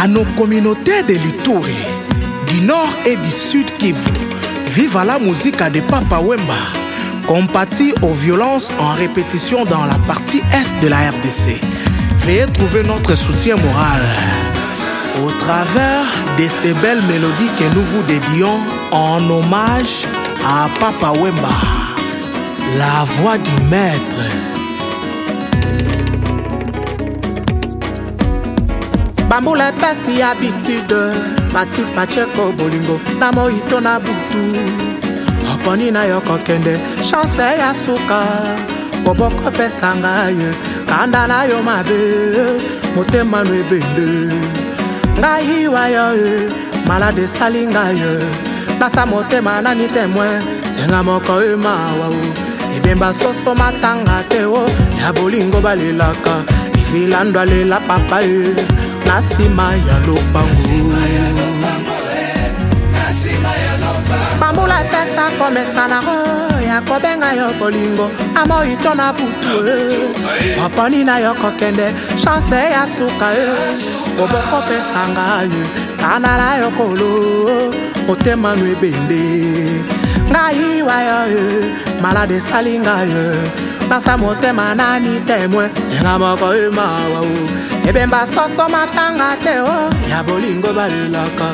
à nos communautés de l'Itourie, du nord et du sud Kivu, vive à la musique de Papa Wemba, compatie aux violences en répétition dans la partie est de la RDC. Veuillez trouver notre soutien moral au travers de ces belles mélodies que nous vous dédions en hommage à Papa Wemba, la voix du maître. pambola mpasi habitude matul pacheko bolingo na moito na butu oponi na yo kokende chanse ya suka koboko pesanga ye kanda na yo mabe motema no ebende ngai wa yo e malade esali ngai ye nasa motema nani temoin senga moko e mawa o ebemba soso matanga te o ya bolingo balelaka lilando alela papa ye na nsima ya lopango pambula pesa komesa nango ya kobenga yo bolingo amoi to na butu e maponi na yo kokende chanse ya suka e kobokopesanga ye tana na yo kolo motema nu ebembe ngai waya ye malade esali ngai ye nasa motema nani temoin senga moko ye mawa o ebemba eh soso matanga te o oh. ya bolingo balelaka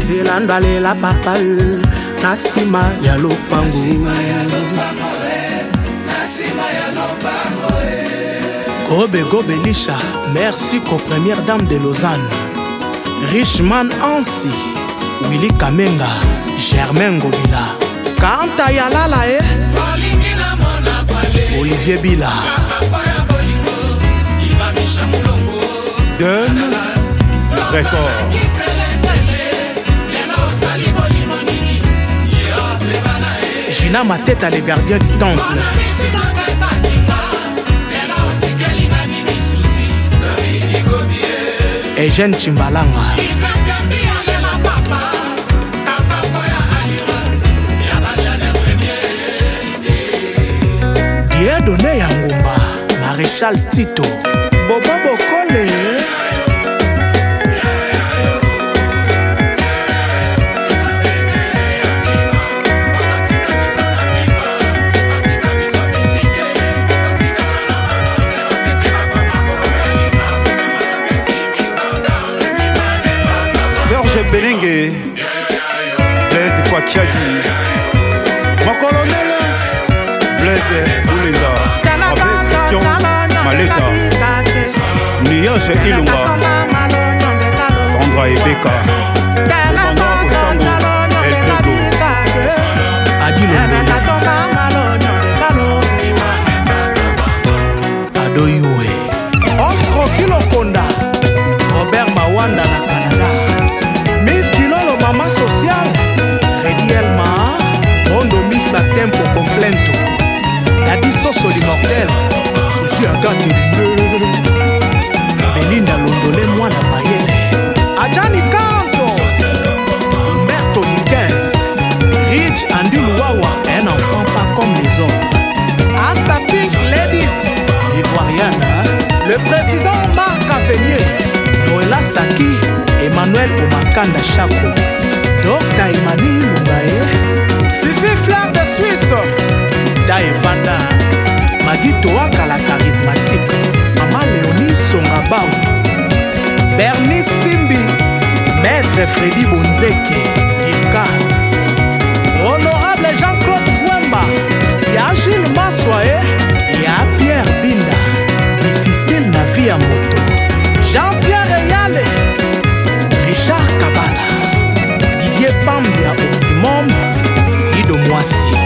evelando alela papa ye na nsima ya lopango e. e. Gobe Gobe Lisha, merci qu'aux premières dames de Lausanne. Richman Ansi, Willy Kamenga, Germain Gobila. kanta ya lala e olivier bila dun record jina mateta les gardiens du temple eugène chimbalanga diedone ya ngumba maréchal tito boba bokole serge belenge blaise fakiadi mokolonele blaise maleta niyoje ilunga sandra ebeka adoyue osroki lokonda robert mawanda na canada mis kilolo mama social redielma mondo miflatin po complento dadi soso limortel jésus agateline belinda londole mwana mayele ajani kanto humberto dikens rich andilwawa un enfant pas comme les autres astapink ladies ivoiriana le président marc avenier noela saki emmanuel omakanda chako dr emani lungae fifi fleur de suisse daevanda しい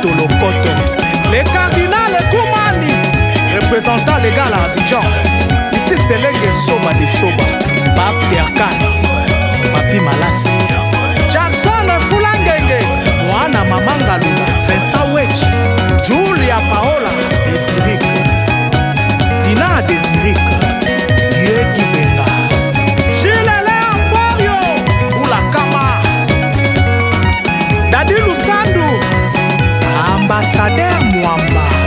Tito Lokoto Le cardinal Koumani Représentant légal à Abidjan Sissi Selenge Soba de Soba Pape Terkas Mwamba.